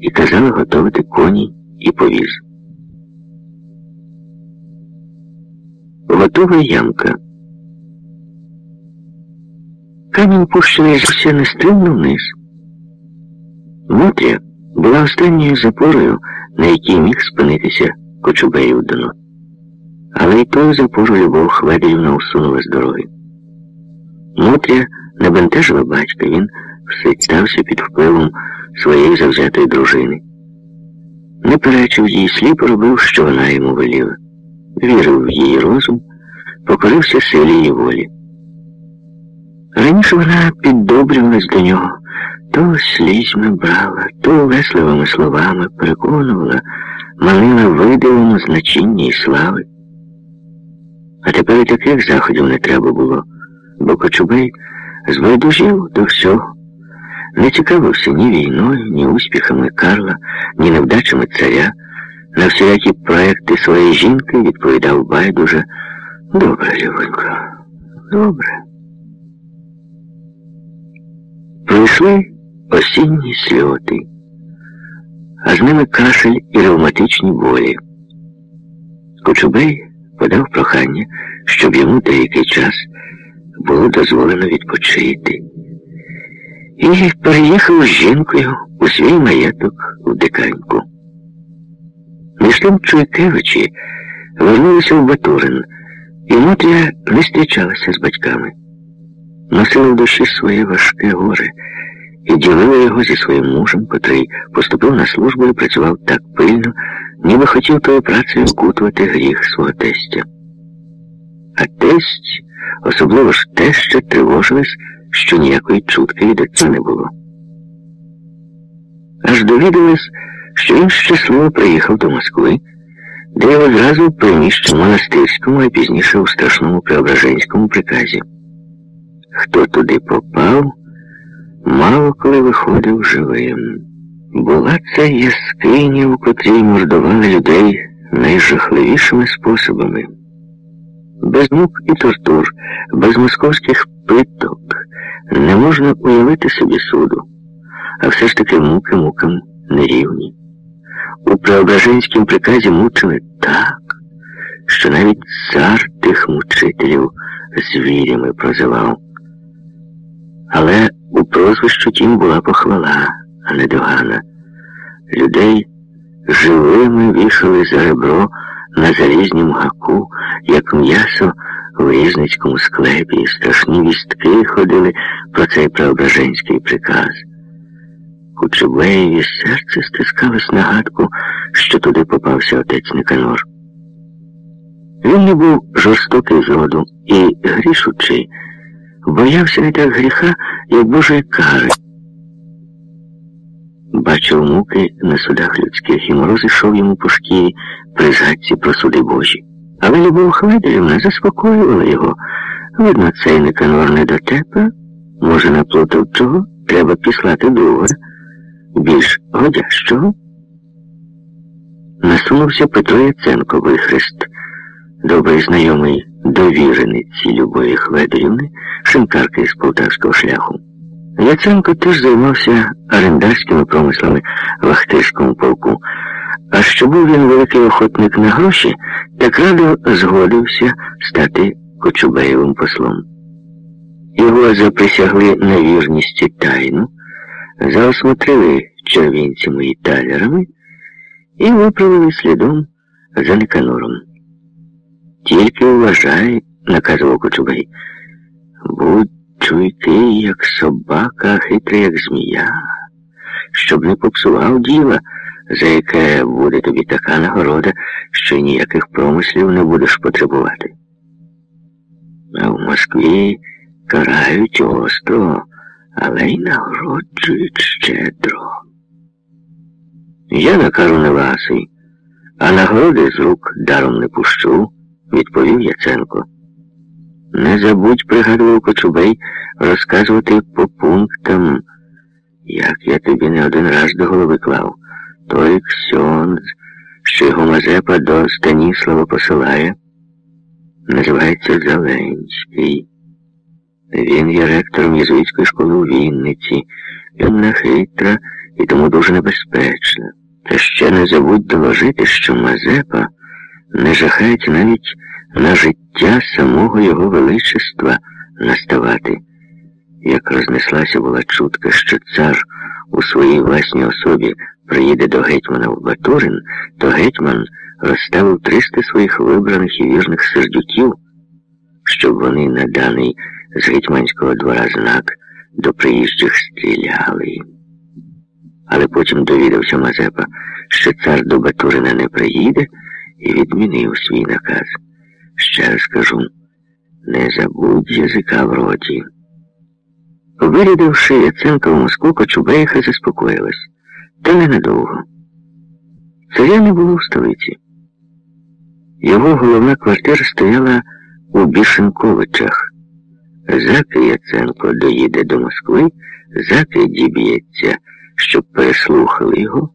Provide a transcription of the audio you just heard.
і казала готувати коні і повіз. Готова ямка. Камінь пущений зовсім нестримно вниз. Мотря була останньою запорою, на якій міг спинитися Кочубеїв дно. Але й тою запору Любов Хведерівна усунула з дороги. Мотря не бентежила батька, він все стався під впливом своєї завзятої дружини. Не перечив їй, сліпо робив, що вона йому веліла. Вірив в її розум, покорився силі її волі. Раніше вона піддобрювалась до нього, то слізьми брала, то весливими словами переконувала, манила видивому значіння і слави. А тепер і таких заходів не треба було, бо Кочубей збайдужів до всього, не цікавився ні війною, ні успіхами Карла, ні невдачами царя. На всілякі проекти своєї жінки відповідав байдуже добре, Любонько, добре. Пройшли осінні сльоти, а з ними кашель і ревматичні болі. Кочубей подав прохання, щоб йому деякий час було дозволено відпочити. І переїхав з жінкою у свій маєток в Диканьку. Між тим Чуйкевичі вернулися в Батурин, і Мотря не зустрічалася з батьками. Носила в душі своє важке горе і ділила його зі своїм мужем, котрий поступив на службу і працював так пильно, ніби хотів тою працею вкутувати гріх свого тестя. А тесть, особливо ж те, що тривожилась, що ніякої чутки від отця не було. Аж довідалась, що він щасливо приїхав до Москви, де його одразу приміщив в монастирському, а пізніше у страшному Преображенському приказі. Хто туди попав, мало коли виходив живим. Була це яскиня, у котрій мордували людей найжахливішими способами. Без мук і тортур, без московських питок не можна уявити собі суду, а все ж таки муки мукам нерівні. У Преображенському приказі мучили так, що навіть цар тих мучителів звірями прозивав. Але у прозвищу тім була похвала, а не догана. Людей живими вішали за ребро на залізнім гаку, як м'ясо в різницькому склепі, і страшні вістки ходили про цей преображенський приказ. Кучубеєві серце стискалось на гадку, що туди попався отець Никанор. Він не був жорстокий зроду і грішучий, боявся не так гріха, як Божої кари. Бачив муки на судах людських і мороз ішов йому по шкірі при згадці про суди Божі. Але Любов Хведерівна заспокоювала його. Видно, цей Никанор не дотепа, може, наплутав чого, треба післати другого, більш годящого. Насунувся Петро Яценко вихрест, добрий знайомий довірениці Любові Хведерівни, шинкарки з полтавського шляху. Яценко теж займався орендарськими промислами в Ахтирському полку. А що був він великий охотник на гроші, так радо згодився стати Кочубеєвим послом. Його заприсягли на вірність тайну, заосмотрили червінцями і талерами і виправили слідом за Никанором. Тільки вважай, наказував Кочубей, будь чуйкий, як собака, хитрий, як змія, щоб не попсував діла, за яке буде тобі така нагорода, що ніяких промислів не будеш потребувати. А в Москві карають остро, але й нагороджують щедро. Я накажу не ласий, а нагороди з рук даром не пущу, відповів Яценко. Не забудь, пригадував Кочубей, розказувати по пунктам, як я тобі не один раз до голови клав. Той Ксьонз, що його Мазепа до Станіслава посилає, називається Зеленський. Він є ректором єзуїтської школи у Вінниці. Він нехитра і тому дуже небезпечна. Та ще не забудь доложити, що Мазепа не жахається навіть на життя самого його величества наставати. Як рознеслася була чутка, що цар у своїй власній особі приїде до гетьмана в Батурин, то гетьман розставив 300 своїх вибраних і вірних сердюків, щоб вони на даний з гетьманського двора знак до приїжджих стріляли. Але потім довідався Мазепа, що цар до Батурина не приїде і відмінив свій наказ. Ще раз кажу, не забудь язика в роті. Вирядивши Яценка в Москву, Кочубейха заспокоїлась. Та ненадовго. Царя не було в столиці. Його головна квартира стояла у Бішенковичах. Заки Яценко доїде до Москви, заки діб'ється, щоб переслухали його.